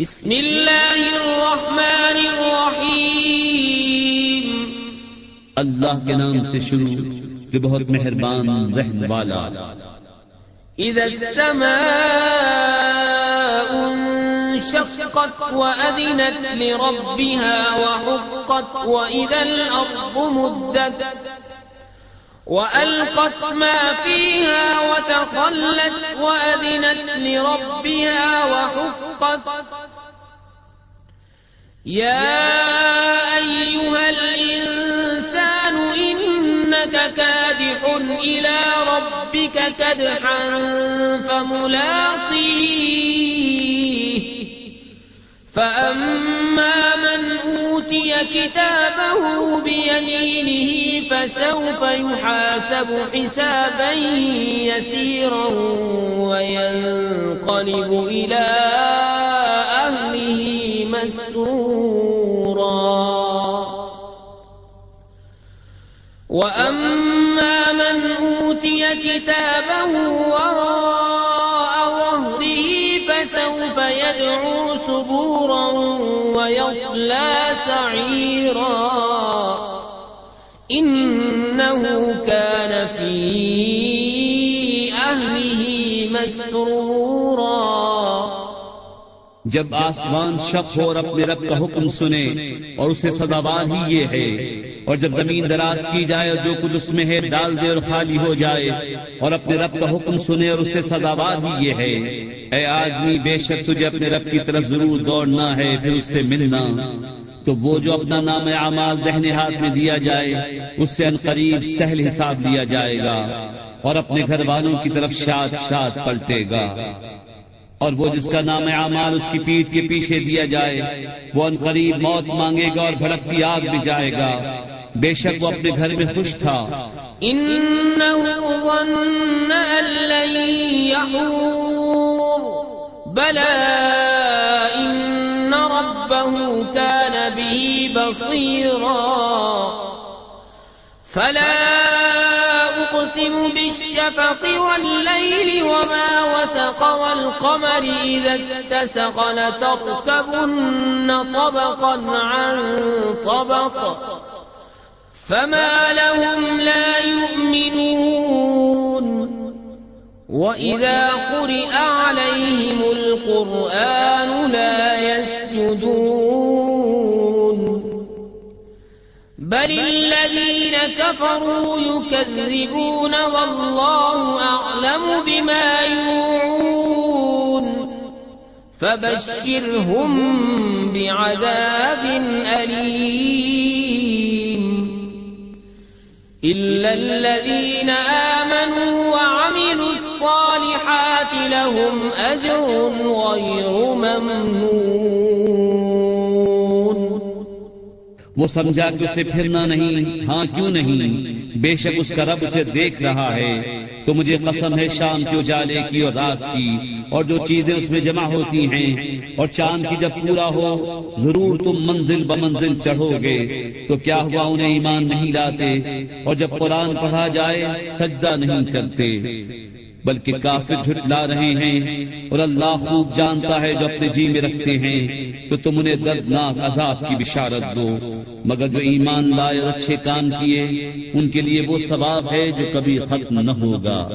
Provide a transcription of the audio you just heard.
بسم اللہ الرحمن الرحیم۔ اللہ کے نام سے شروع جو بہت مہربان رحم والا۔ اذا السماء انشقت وأذنت لربها وحقت وإذا الأرض مدت وألقت ما فيها وتخلت وأذنت لربها وحقت يا أيها الإنسان إنك كادح إلى ربك كدحا فملاقيه فأما من أوتي كتابه بيمينه فسوف يحاسب حسابا يسيرا وينقلب إلى وأما من أوتي كتابه وراء ظهره فسوف يدعو ثبورا ويصلى سعيرا إنه كان في أهله مسرورا جب آسمان شک ہو اور اپنے رب کا حکم سنے اور اسے سداوار ہی یہ ہے اور جب زمین دراز کی جائے اور جو کچھ اس میں ہے ڈال دے اور خالی ہو جائے اور اپنے رب کا حکم سنے اور اسے سداوار ہی یہ ہے۔ اے آدمی، بے شک تجھے اپنے رب کی طرف ضرور دوڑنا ہے، پھر اس سے ملنا۔ تو وہ جو اپنا نام اعمال دہنے ہاتھ میں دیا جائے، اس سے قریب سہل حساب لیا جائے گا اور اپنے گھر والوں کی طرف شاد شاد پلٹے گا۔ اور وہ جس کا نام اعمال اس کی پیٹ کے پیچھے دیا جائے، وہ ان قریب موت مانگے گا اور بھڑکتی آگ بھی جائے گا۔ بے شک وہ اپنے گھر میں خوش تھا۔ إنه ظن أن لن ربه كان به بصيرا فلا أقسم بالشفق والليل وما وسق والقمر إذا اتسق لتركبن طبقا عن طبق فما لهم لا يؤمنون وإذا قرئ عليهم القرآن لا يسجدون بل الذين كفروا يكذبون والله أعلم بما يوعون فبشرهم بعذاب أليم إلا الذين آمنوا وعملوا الصالحات لهم أجر غير ممنون وہ سمجھا کہ اسے پھرنا نہیں ہاں کیوں نہیں؟ بے شک اس کا رب اسے دیکھ رہا ہے۔ تو مجھے قسم ہے شام کے اجالے کی اور رات کی، اور جو چیزیں اس میں جمع ہوتی ہیں، اور چاند کی جب پورا ہو، ضرور تم منزل بمنزل چڑھو گے۔ تو کیا ہوا انہیں ایمان نہیں لاتے؟ اور جب قرآن پڑھا جائے سجدہ نہیں کرتے۔ بلکہ کافر جھٹلا رہے ہیں اور اللہ خوب جانتا ہے جو اپنے جی میں رکھتے ہیں۔ تو تم انہیں دردناک عذاب کی بشارت دو۔ مگر جو ایمان لائے اور اچھے کام کیے ان کے لیے وہ ثواب ہے جو کبھی ختم نہ ہوگا۔